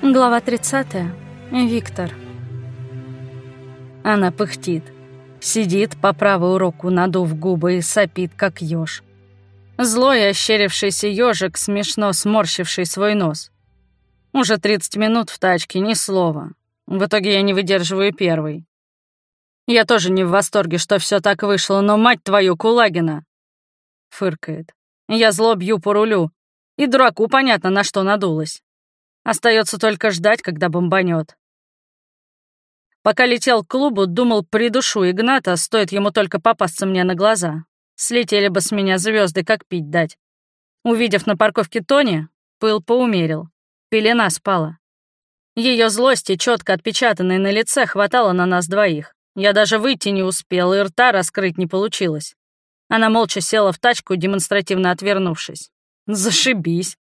Глава 30. Виктор. Она пыхтит. Сидит по правую руку, надув губы и сопит, как ёж. Злой ощерившийся ёжик, смешно сморщивший свой нос. Уже 30 минут в тачке, ни слова. В итоге я не выдерживаю первый. Я тоже не в восторге, что все так вышло, но мать твою, Кулагина! Фыркает. Я зло бью по рулю. И дураку понятно, на что надулась. Остается только ждать, когда бомбанет. Пока летел к клубу, думал, придушу Игната, стоит ему только попасться мне на глаза. Слетели бы с меня звезды, как пить дать. Увидев на парковке Тони, пыл поумерил. Пелена спала. Ее злости, четко отпечатанной на лице, хватало на нас двоих. Я даже выйти не успел, и рта раскрыть не получилось. Она молча села в тачку, демонстративно отвернувшись. Зашибись.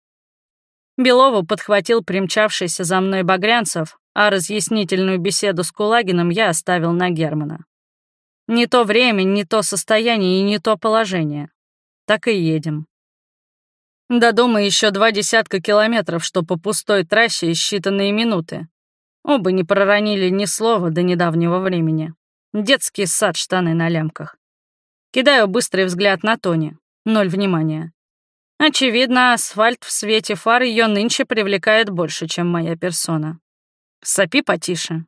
Белову подхватил примчавшийся за мной Багрянцев, а разъяснительную беседу с Кулагиным я оставил на Германа. Не то время, не то состояние и не то положение. Так и едем. До дома еще два десятка километров, что по пустой трассе считанные минуты. Оба не проронили ни слова до недавнего времени. Детский сад, штаны на лямках. Кидаю быстрый взгляд на Тони. Ноль внимания. Очевидно, асфальт в свете фар ее нынче привлекает больше, чем моя персона. Сопи потише.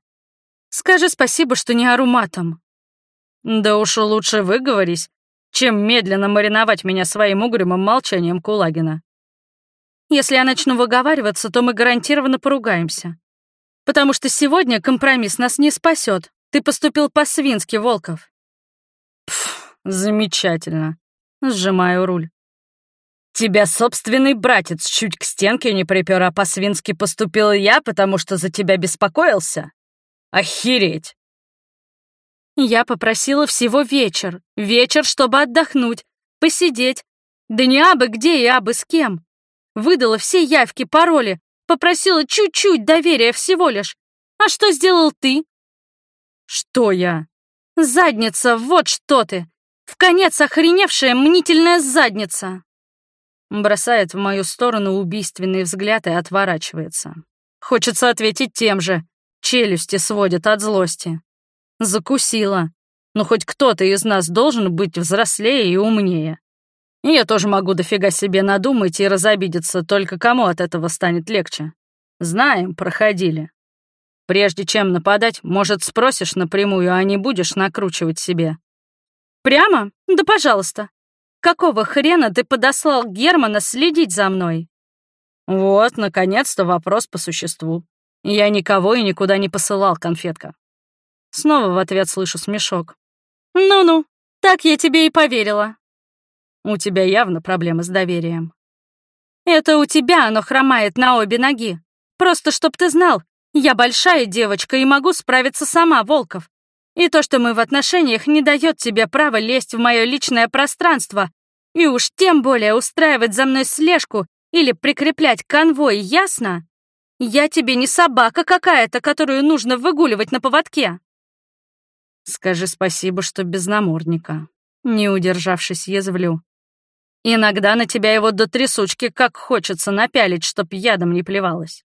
Скажи спасибо, что не ору матом. Да уж лучше выговорись, чем медленно мариновать меня своим угрюмым молчанием Кулагина. Если я начну выговариваться, то мы гарантированно поругаемся. Потому что сегодня компромисс нас не спасет. Ты поступил по-свински, Волков. Пф, замечательно. Сжимаю руль. Тебя собственный братец чуть к стенке не припер, а по-свински поступил я, потому что за тебя беспокоился? Охереть! Я попросила всего вечер. Вечер, чтобы отдохнуть, посидеть. Да не абы где и абы с кем. Выдала все явки, пароли, попросила чуть-чуть доверия всего лишь. А что сделал ты? Что я? Задница, вот что ты. В конец охреневшая мнительная задница. Бросает в мою сторону убийственный взгляд и отворачивается. Хочется ответить тем же. Челюсти сводят от злости. Закусила. Но хоть кто-то из нас должен быть взрослее и умнее. я тоже могу дофига себе надумать и разобидеться, только кому от этого станет легче. Знаем, проходили. Прежде чем нападать, может, спросишь напрямую, а не будешь накручивать себе. Прямо? Да пожалуйста. Какого хрена ты подослал Германа следить за мной? Вот, наконец-то вопрос по существу. Я никого и никуда не посылал, конфетка. Снова в ответ слышу смешок. Ну-ну, так я тебе и поверила. У тебя явно проблемы с доверием. Это у тебя оно хромает на обе ноги. Просто чтоб ты знал, я большая девочка и могу справиться сама, Волков. И то, что мы в отношениях, не дает тебе права лезть в мое личное пространство, и уж тем более устраивать за мной слежку или прикреплять конвой, ясно? Я тебе не собака какая-то, которую нужно выгуливать на поводке. Скажи спасибо, что без намордника. Не удержавшись, язвлю. Иногда на тебя его до трясучки как хочется напялить, чтоб ядом не плевалась.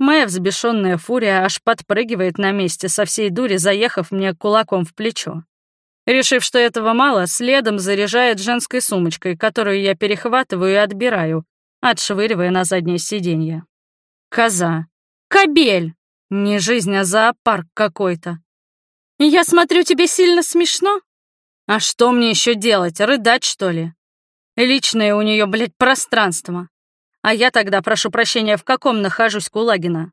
Моя взбешенная фурия аж подпрыгивает на месте, со всей дури заехав мне кулаком в плечо. Решив, что этого мало, следом заряжает женской сумочкой, которую я перехватываю и отбираю, отшвыривая на заднее сиденье. Коза. Кобель. Не жизнь, а зоопарк какой-то. Я смотрю, тебе сильно смешно? А что мне еще делать, рыдать, что ли? Личное у нее, блядь, пространство. А я тогда, прошу прощения, в каком нахожусь, Кулагина?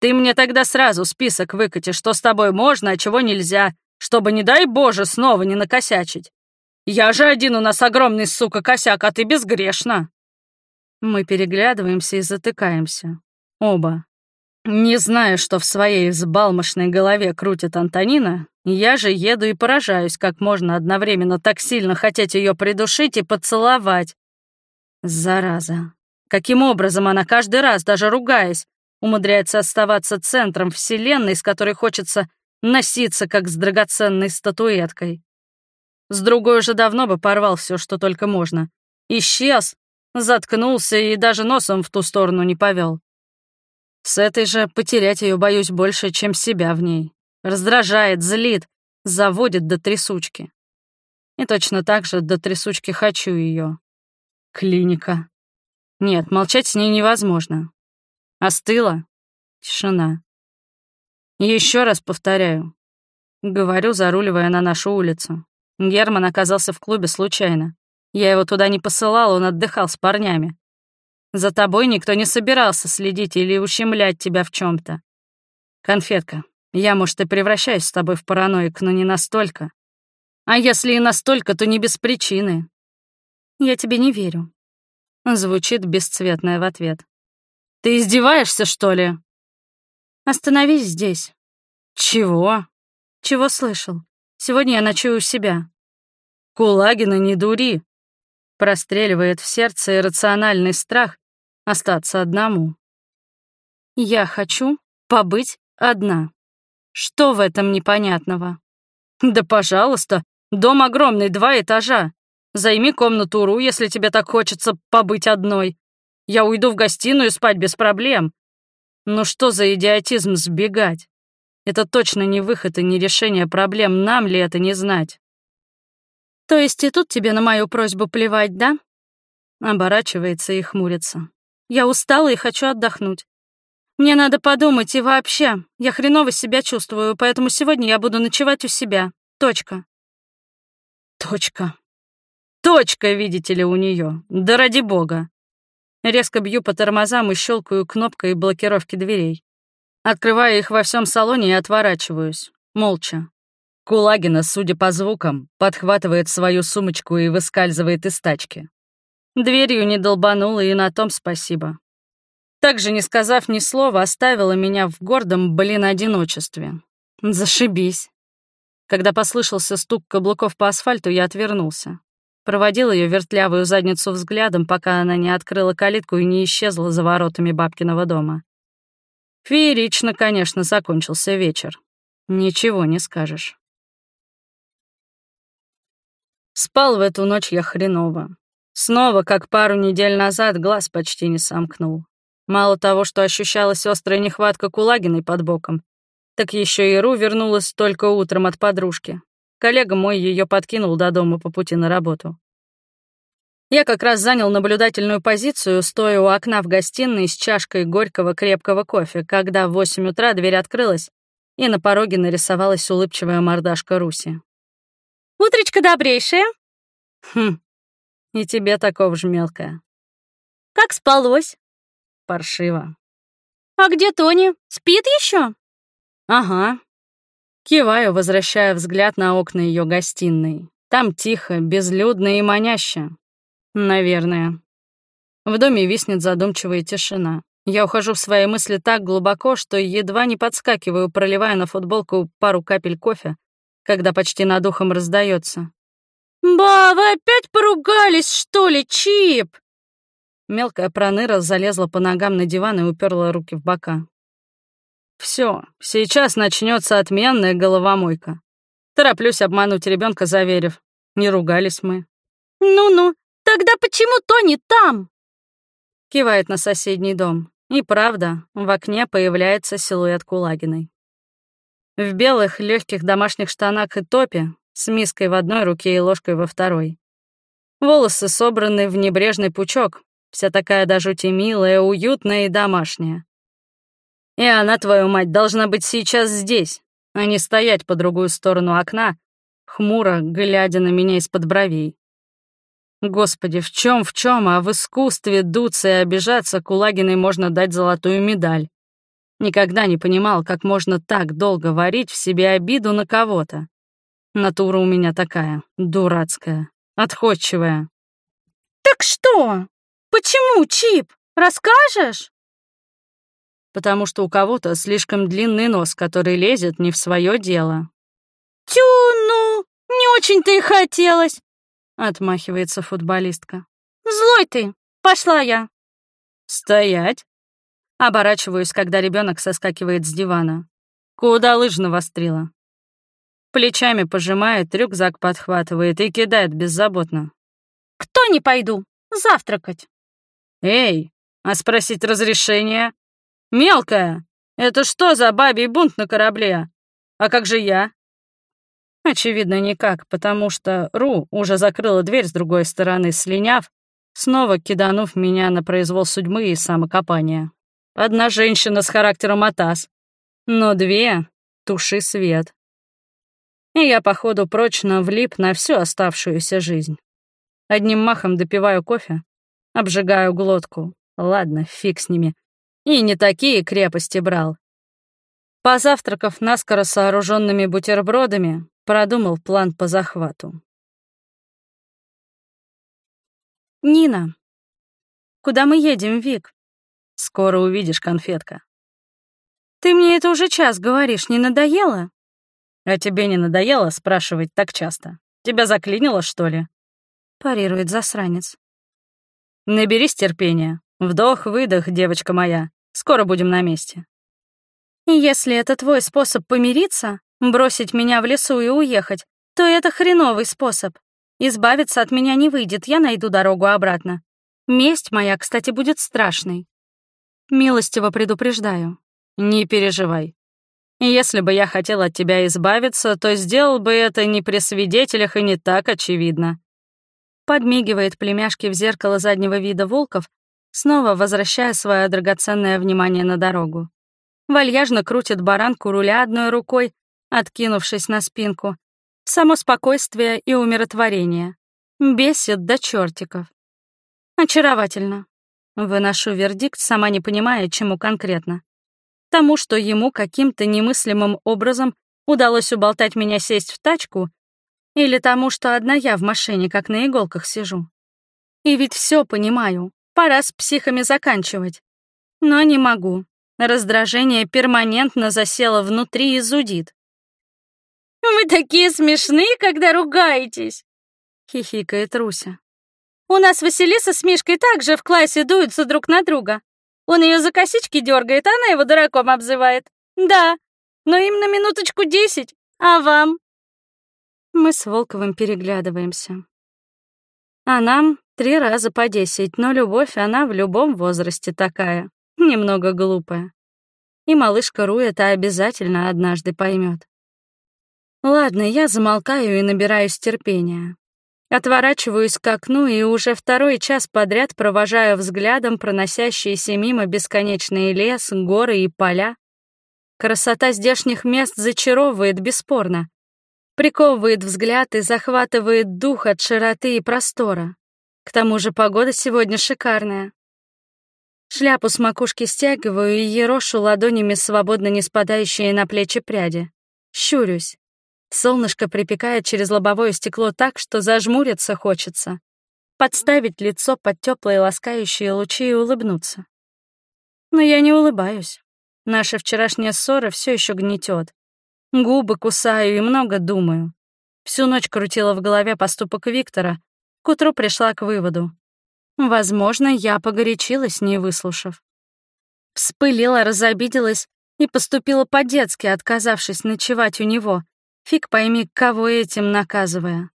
Ты мне тогда сразу список выкати, что с тобой можно, а чего нельзя, чтобы, не дай боже, снова не накосячить. Я же один у нас огромный, сука, косяк, а ты безгрешна. Мы переглядываемся и затыкаемся. Оба. Не знаю, что в своей взбалмошной голове крутит Антонина, я же еду и поражаюсь, как можно одновременно так сильно хотеть ее придушить и поцеловать. Зараза. Каким образом она каждый раз, даже ругаясь, умудряется оставаться центром вселенной, с которой хочется носиться, как с драгоценной статуэткой. С другой уже давно бы порвал все, что только можно. Исчез, заткнулся и даже носом в ту сторону не повел. С этой же потерять ее боюсь больше, чем себя в ней. Раздражает, злит, заводит до трясучки. И точно так же до трясучки хочу ее. Клиника. Нет, молчать с ней невозможно. Остыла. Тишина. Еще раз повторяю. Говорю, заруливая на нашу улицу. Герман оказался в клубе случайно. Я его туда не посылал, он отдыхал с парнями. За тобой никто не собирался следить или ущемлять тебя в чем то Конфетка, я, может, и превращаюсь с тобой в параноик, но не настолько. А если и настолько, то не без причины. Я тебе не верю. Звучит бесцветное в ответ. Ты издеваешься, что ли? Остановись здесь. Чего? Чего слышал? Сегодня я ночую у себя. Кулагина, не дури. Простреливает в сердце иррациональный страх остаться одному. Я хочу побыть одна. Что в этом непонятного? Да, пожалуйста, дом огромный, два этажа. Займи комнату Ру, если тебе так хочется побыть одной. Я уйду в гостиную спать без проблем. Ну что за идиотизм сбегать? Это точно не выход и не решение проблем, нам ли это не знать? То есть и тут тебе на мою просьбу плевать, да? Оборачивается и хмурится. Я устала и хочу отдохнуть. Мне надо подумать, и вообще, я хреново себя чувствую, поэтому сегодня я буду ночевать у себя. Точка. Точка. Точка, видите ли, у нее. Да ради бога. Резко бью по тормозам и щелкаю кнопкой блокировки дверей. Открываю их во всем салоне и отворачиваюсь. Молча. Кулагина, судя по звукам, подхватывает свою сумочку и выскальзывает из тачки. Дверью не долбанула, и на том спасибо. Также, не сказав ни слова, оставила меня в гордом, блин, одиночестве. Зашибись. Когда послышался стук каблуков по асфальту, я отвернулся. Проводил ее вертлявую задницу взглядом, пока она не открыла калитку и не исчезла за воротами бабкиного дома. Феерично, конечно, закончился вечер. Ничего не скажешь. Спал в эту ночь я хреново. Снова, как пару недель назад, глаз почти не сомкнул. Мало того, что ощущалась острая нехватка Кулагиной под боком, так еще и Ру вернулась только утром от подружки. Коллега мой ее подкинул до дома по пути на работу. Я как раз занял наблюдательную позицию, стоя у окна в гостиной с чашкой горького крепкого кофе, когда в 8 утра дверь открылась, и на пороге нарисовалась улыбчивая мордашка Руси. «Утречка добрейшая!» «Хм, и тебе такого же мелкая». «Как спалось?» «Паршиво». «А где Тони? Спит еще? «Ага». Киваю, возвращая взгляд на окна ее гостиной. Там тихо, безлюдно и маняще. Наверное. В доме виснет задумчивая тишина. Я ухожу в свои мысли так глубоко, что едва не подскакиваю, проливая на футболку пару капель кофе, когда почти над ухом раздается. «Ба, вы опять поругались, что ли, Чип?» Мелкая проныра залезла по ногам на диван и уперла руки в бока. Все, сейчас начнется отменная головомойка. Тороплюсь обмануть ребенка, заверив. Не ругались мы. «Ну-ну, тогда почему Тони там?» Кивает на соседний дом. И правда, в окне появляется силуэт Кулагиной. В белых легких домашних штанах и топе, с миской в одной руке и ложкой во второй. Волосы собраны в небрежный пучок, вся такая до жути милая, уютная и домашняя. И она, твою мать, должна быть сейчас здесь, а не стоять по другую сторону окна, хмуро глядя на меня из-под бровей. Господи, в чем в чем, а в искусстве дуться и обижаться Кулагиной можно дать золотую медаль. Никогда не понимал, как можно так долго варить в себе обиду на кого-то. Натура у меня такая, дурацкая, отходчивая. «Так что? Почему, Чип? Расскажешь?» Потому что у кого-то слишком длинный нос, который лезет не в свое дело. «Тю, ну, не очень-то и хотелось», — отмахивается футболистка. «Злой ты! Пошла я!» «Стоять!» Оборачиваюсь, когда ребенок соскакивает с дивана. Куда лыжно вострила? Плечами пожимает, рюкзак подхватывает и кидает беззаботно. «Кто не пойду? Завтракать!» «Эй, а спросить разрешения?» «Мелкая, это что за бабий бунт на корабле? А как же я?» Очевидно, никак, потому что Ру уже закрыла дверь с другой стороны, слиняв, снова киданув меня на произвол судьбы и самокопания. Одна женщина с характером Атас, но две — туши свет. И я, походу, прочно влип на всю оставшуюся жизнь. Одним махом допиваю кофе, обжигаю глотку. Ладно, фиг с ними. И не такие крепости брал. Позавтракав наскоро сооруженными бутербродами, продумал план по захвату. «Нина, куда мы едем, Вик?» «Скоро увидишь, конфетка». «Ты мне это уже час говоришь, не надоело?» «А тебе не надоело спрашивать так часто? Тебя заклинило, что ли?» Парирует засранец. «Наберись терпения. Вдох-выдох, девочка моя. Скоро будем на месте». «Если это твой способ помириться, бросить меня в лесу и уехать, то это хреновый способ. Избавиться от меня не выйдет, я найду дорогу обратно. Месть моя, кстати, будет страшной. Милостиво предупреждаю. Не переживай. Если бы я хотел от тебя избавиться, то сделал бы это не при свидетелях и не так очевидно. Подмигивает племяшке в зеркало заднего вида волков, снова возвращая свое драгоценное внимание на дорогу. Вальяжно крутит баранку руля одной рукой, откинувшись на спинку. Само спокойствие и умиротворение. Бесит до чертиков. Очаровательно. Выношу вердикт, сама не понимая, чему конкретно. Тому, что ему каким-то немыслимым образом удалось уболтать меня сесть в тачку, или тому, что одна я в машине, как на иголках сижу. И ведь все понимаю, пора с психами заканчивать. Но не могу. Раздражение перманентно засело внутри и зудит. «Вы такие смешные, когда ругаетесь!» — хихикает Руся. «У нас Василиса с Мишкой также в классе дуются друг на друга. Он ее за косички дергает, она его дураком обзывает. Да, но им на минуточку десять, а вам?» Мы с Волковым переглядываемся. А нам три раза по десять, но любовь, она в любом возрасте такая, немного глупая. И малышка Ру это обязательно однажды поймет. Ладно, я замолкаю и набираюсь терпения. Отворачиваюсь к окну и уже второй час подряд провожаю взглядом проносящиеся мимо бесконечный лес, горы и поля. Красота здешних мест зачаровывает бесспорно. Приковывает взгляд и захватывает дух от широты и простора. К тому же погода сегодня шикарная. Шляпу с макушки стягиваю и ерошу ладонями свободно не спадающие на плечи пряди. Щурюсь. Солнышко припекает через лобовое стекло так, что зажмуриться хочется. Подставить лицо под теплые ласкающие лучи и улыбнуться. Но я не улыбаюсь. Наша вчерашняя ссора все еще гнетет. Губы кусаю и много думаю. Всю ночь крутила в голове поступок Виктора. К утру пришла к выводу. Возможно, я погорячилась, не выслушав. Вспылила, разобиделась и поступила по-детски, отказавшись ночевать у него — Фиг пойми, кого этим наказывая.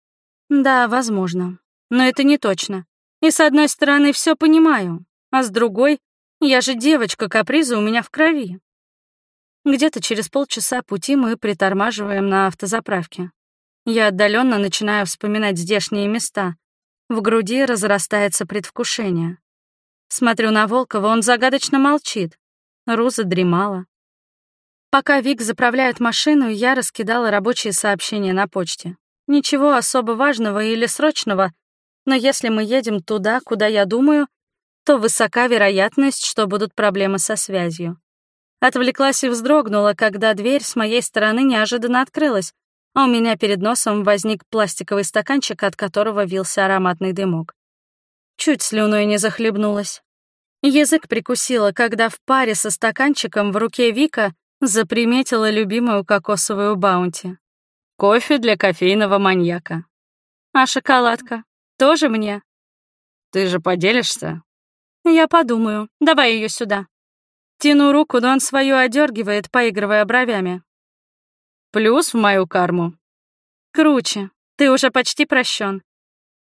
Да, возможно. Но это не точно. И с одной стороны все понимаю, а с другой, я же девочка, капризы у меня в крови. Где-то через полчаса пути мы притормаживаем на автозаправке. Я отдаленно начинаю вспоминать здешние места. В груди разрастается предвкушение. Смотрю на Волкова, он загадочно молчит. Руза дремала. Пока Вик заправляет машину, я раскидала рабочие сообщения на почте. Ничего особо важного или срочного, но если мы едем туда, куда я думаю, то высока вероятность, что будут проблемы со связью. Отвлеклась и вздрогнула, когда дверь с моей стороны неожиданно открылась, а у меня перед носом возник пластиковый стаканчик, от которого вился ароматный дымок. Чуть слюной не захлебнулась. Язык прикусила, когда в паре со стаканчиком в руке Вика Заприметила любимую кокосовую баунти. Кофе для кофейного маньяка. А шоколадка? Тоже мне? Ты же поделишься? Я подумаю. Давай ее сюда. Тяну руку, но он свою одергивает, поигрывая бровями. Плюс в мою карму. Круче. Ты уже почти прощен.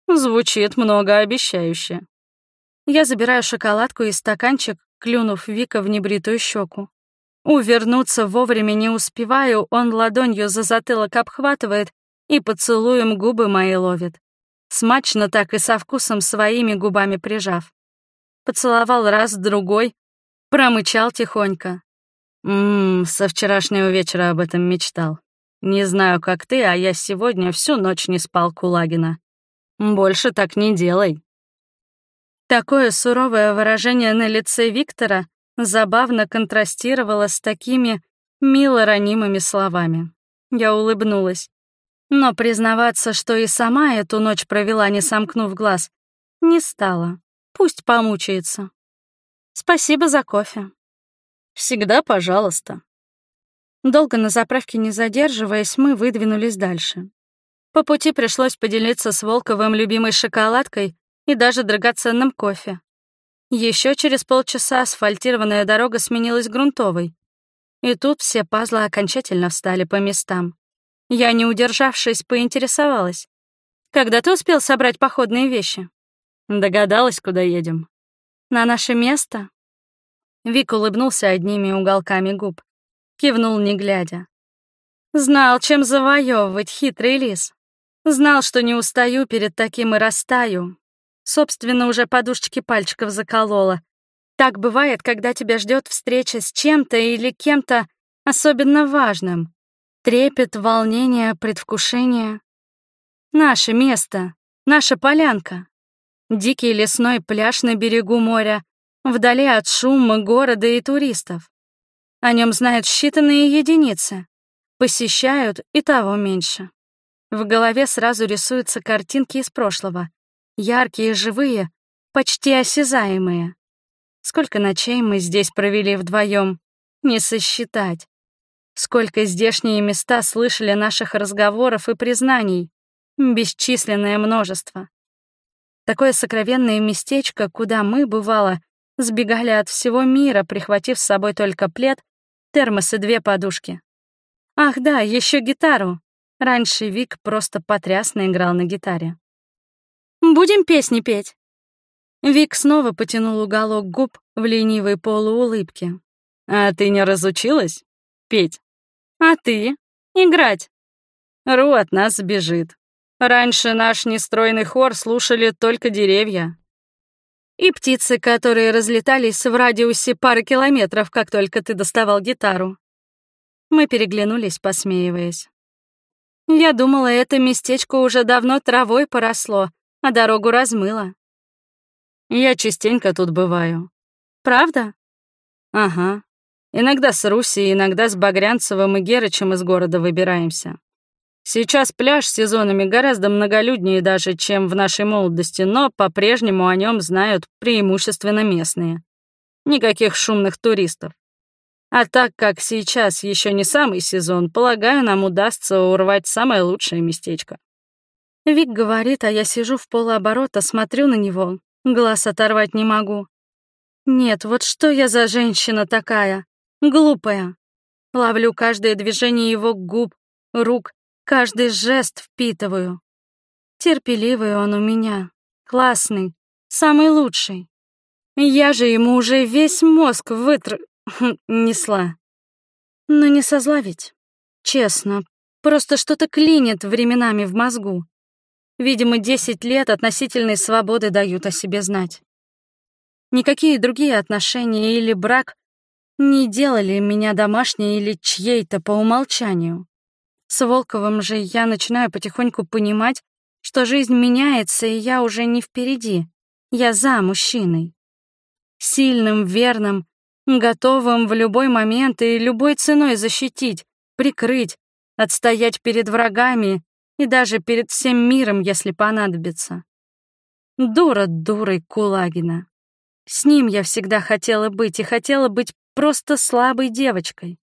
Звучит многообещающе. Я забираю шоколадку и стаканчик, клюнув Вика в небритую щеку. Увернуться вовремя не успеваю, он ладонью за затылок обхватывает и поцелуем губы мои ловит. Смачно так и со вкусом своими губами прижав. Поцеловал раз, другой, промычал тихонько. Ммм, со вчерашнего вечера об этом мечтал. Не знаю, как ты, а я сегодня всю ночь не спал Кулагина. Больше так не делай. Такое суровое выражение на лице Виктора забавно контрастировало с такими мило ранимыми словами. Я улыбнулась. Но признаваться, что и сама эту ночь провела, не сомкнув глаз, не стала. Пусть помучается. Спасибо за кофе. Всегда пожалуйста. Долго на заправке не задерживаясь, мы выдвинулись дальше. По пути пришлось поделиться с Волковым любимой шоколадкой и даже драгоценным кофе. Еще через полчаса асфальтированная дорога сменилась грунтовой. И тут все пазлы окончательно встали по местам. Я, не удержавшись, поинтересовалась. «Когда ты успел собрать походные вещи?» Догадалась, куда едем. «На наше место?» Вик улыбнулся одними уголками губ. Кивнул, не глядя. Знал, чем завоевывать хитрый лис. Знал, что не устаю перед таким и растаю. Собственно, уже подушечки пальчиков заколола. Так бывает, когда тебя ждет встреча с чем-то или кем-то особенно важным. Трепет, волнение, предвкушение. Наше место, наша полянка. Дикий лесной пляж на берегу моря, вдали от шума города и туристов. О нем знают считанные единицы. Посещают и того меньше. В голове сразу рисуются картинки из прошлого. Яркие, живые, почти осязаемые. Сколько ночей мы здесь провели вдвоем, не сосчитать. Сколько здешние места слышали наших разговоров и признаний. Бесчисленное множество. Такое сокровенное местечко, куда мы, бывало, сбегали от всего мира, прихватив с собой только плед, термос и две подушки. Ах да, еще гитару. Раньше Вик просто потрясно играл на гитаре. «Будем песни петь?» Вик снова потянул уголок губ в ленивой полуулыбке. «А ты не разучилась петь?» А ты? Играть. Ру от нас бежит. Раньше наш нестройный хор слушали только деревья. И птицы, которые разлетались в радиусе пары километров, как только ты доставал гитару. Мы переглянулись, посмеиваясь. Я думала, это местечко уже давно травой поросло, а дорогу размыло. Я частенько тут бываю. Правда? Ага. Иногда с Руси, иногда с Багрянцевым и Герычем из города выбираемся. Сейчас пляж сезонами гораздо многолюднее даже, чем в нашей молодости, но по-прежнему о нем знают преимущественно местные. Никаких шумных туристов. А так как сейчас еще не самый сезон, полагаю, нам удастся урвать самое лучшее местечко. Вик говорит, а я сижу в полуоборота, смотрю на него, глаз оторвать не могу. Нет, вот что я за женщина такая? Глупая. Ловлю каждое движение его губ, рук, каждый жест впитываю. Терпеливый он у меня, классный, самый лучший. Я же ему уже весь мозг вытр... несла. Но не со зла ведь. Честно, просто что-то клинит временами в мозгу. Видимо, десять лет относительной свободы дают о себе знать. Никакие другие отношения или брак не делали меня домашней или чьей-то по умолчанию. С Волковым же я начинаю потихоньку понимать, что жизнь меняется, и я уже не впереди. Я за мужчиной. Сильным, верным, готовым в любой момент и любой ценой защитить, прикрыть, отстоять перед врагами и даже перед всем миром, если понадобится. Дура дурой Кулагина. С ним я всегда хотела быть и хотела быть просто слабой девочкой.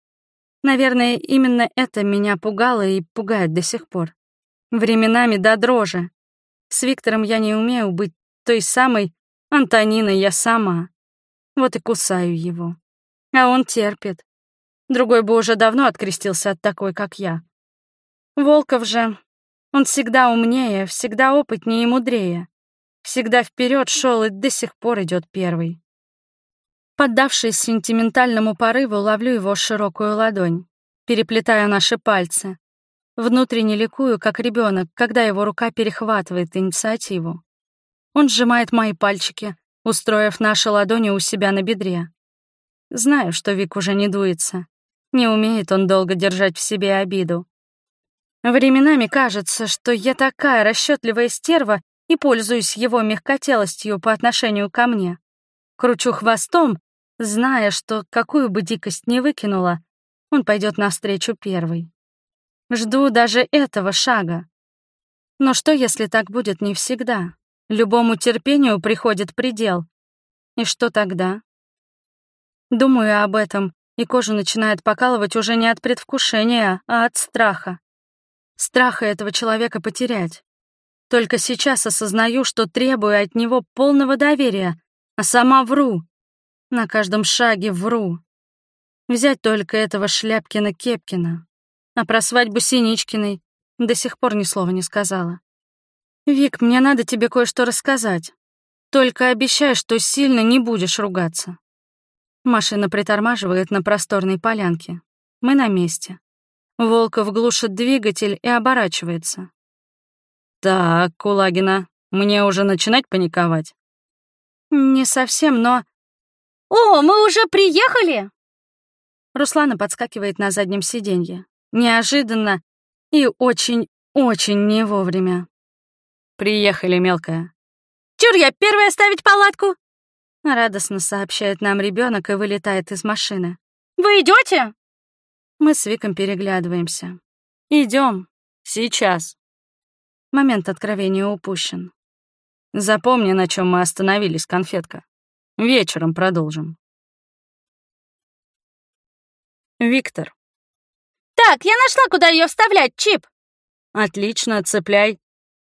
Наверное, именно это меня пугало и пугает до сих пор. Временами до дрожи. С Виктором я не умею быть той самой Антониной я сама. Вот и кусаю его. А он терпит. Другой бы уже давно открестился от такой, как я. Волков же, он всегда умнее, всегда опытнее и мудрее. Всегда вперед шел и до сих пор идет первый. Поддавшись сентиментальному порыву, ловлю его широкую ладонь, переплетая наши пальцы. Внутренне ликую, как ребенок, когда его рука перехватывает инициативу. Он сжимает мои пальчики, устроив наши ладони у себя на бедре. Знаю, что Вик уже не дуется. Не умеет он долго держать в себе обиду. Временами кажется, что я такая расчетливая стерва и пользуюсь его мягкотелостью по отношению ко мне. Кручу хвостом, зная, что какую бы дикость ни выкинула, он пойдет навстречу первый. Жду даже этого шага. Но что, если так будет не всегда? Любому терпению приходит предел. И что тогда? Думаю об этом, и кожу начинает покалывать уже не от предвкушения, а от страха. Страха этого человека потерять. Только сейчас осознаю, что требую от него полного доверия, а сама вру. На каждом шаге вру. Взять только этого Шляпкина-Кепкина. А про свадьбу Синичкиной до сих пор ни слова не сказала. «Вик, мне надо тебе кое-что рассказать. Только обещай, что сильно не будешь ругаться». Машина притормаживает на просторной полянке. Мы на месте. Волков глушит двигатель и оборачивается. «Так, Кулагина, мне уже начинать паниковать?» «Не совсем, но...» «О, мы уже приехали!» Руслана подскакивает на заднем сиденье. Неожиданно и очень-очень не вовремя. «Приехали, мелкая». «Чур я первая ставить палатку?» Радостно сообщает нам ребенок и вылетает из машины. «Вы идете? Мы с Виком переглядываемся. Идем. Сейчас. Момент откровения упущен. Запомни, на чем мы остановились, конфетка. Вечером продолжим. Виктор. Так, я нашла, куда ее вставлять, Чип. Отлично, цепляй.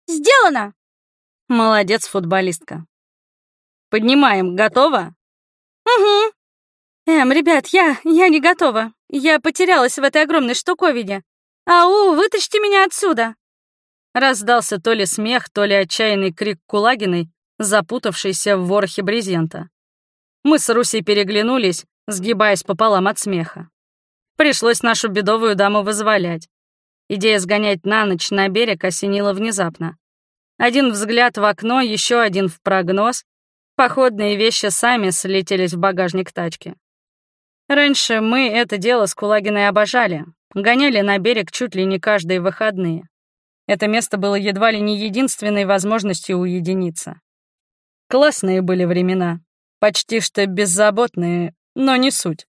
Сделано. Молодец, футболистка. Поднимаем, готово? Угу. Эм, ребят, я... я не готова. Я потерялась в этой огромной штуковине. Ау, вытащите меня отсюда. Раздался то ли смех, то ли отчаянный крик Кулагиной, запутавшийся в ворохе брезента. Мы с Русей переглянулись, сгибаясь пополам от смеха. Пришлось нашу бедовую даму вызволять. Идея сгонять на ночь на берег осенила внезапно. Один взгляд в окно, еще один в прогноз, Походные вещи сами слетелись в багажник тачки. Раньше мы это дело с Кулагиной обожали, гоняли на берег чуть ли не каждые выходные. Это место было едва ли не единственной возможностью уединиться. Классные были времена, почти что беззаботные, но не суть.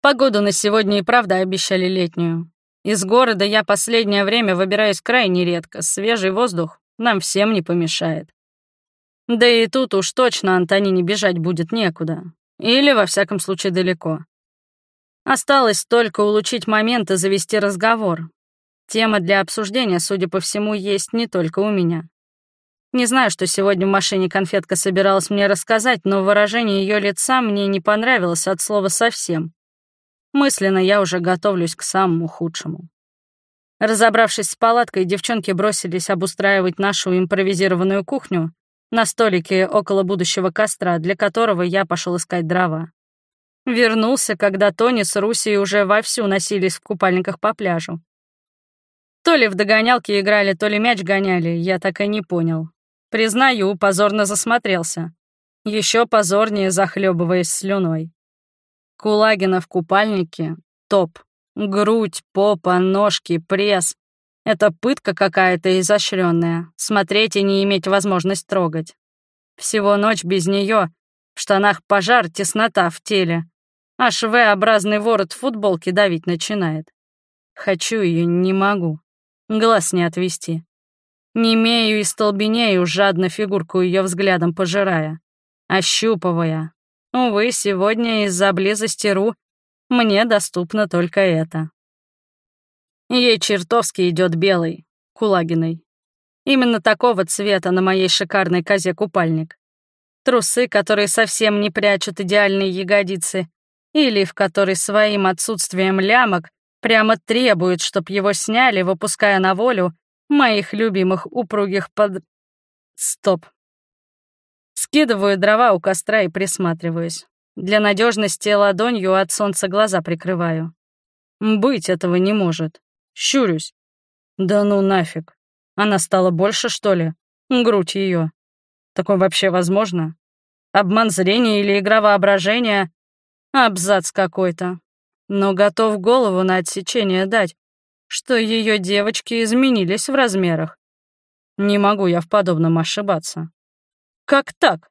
Погоду на сегодня и правда обещали летнюю. Из города я последнее время выбираюсь крайне редко, свежий воздух нам всем не помешает. Да и тут уж точно Антонине бежать будет некуда. Или, во всяком случае, далеко. Осталось только улучшить момент и завести разговор. Тема для обсуждения, судя по всему, есть не только у меня. Не знаю, что сегодня в машине конфетка собиралась мне рассказать, но выражение ее лица мне не понравилось от слова совсем. Мысленно я уже готовлюсь к самому худшему. Разобравшись с палаткой, девчонки бросились обустраивать нашу импровизированную кухню, на столике около будущего костра, для которого я пошел искать дрова. Вернулся, когда Тони с Русей уже вовсю носились в купальниках по пляжу. То ли в догонялки играли, то ли мяч гоняли, я так и не понял. Признаю, позорно засмотрелся. Еще позорнее захлебываясь слюной. Кулагина в купальнике — топ. Грудь, попа, ножки, пресс. Это пытка какая-то изощренная, смотреть и не иметь возможность трогать. Всего ночь без нее, в штанах пожар, теснота в теле, а швеобразный ворот футболки давить начинает. Хочу ее, не могу. Глаз не отвести. Немею и столбенею, жадно фигурку ее взглядом пожирая, ощупывая. Увы, сегодня из-за близости Ру мне доступно только это. Ей чертовски идет белый, Кулагиной. Именно такого цвета на моей шикарной козе купальник. Трусы, которые совсем не прячут идеальные ягодицы, или в которой своим отсутствием лямок прямо требуют, чтоб его сняли, выпуская на волю моих любимых упругих под... Стоп. Скидываю дрова у костра и присматриваюсь. Для надежности ладонью от солнца глаза прикрываю. Быть этого не может. Щурюсь. Да ну нафиг. Она стала больше, что ли? Грудь ее. Такое вообще возможно? Обман зрения или игра воображения? Абзац какой-то. Но готов голову на отсечение дать, что ее девочки изменились в размерах. Не могу я в подобном ошибаться. Как так?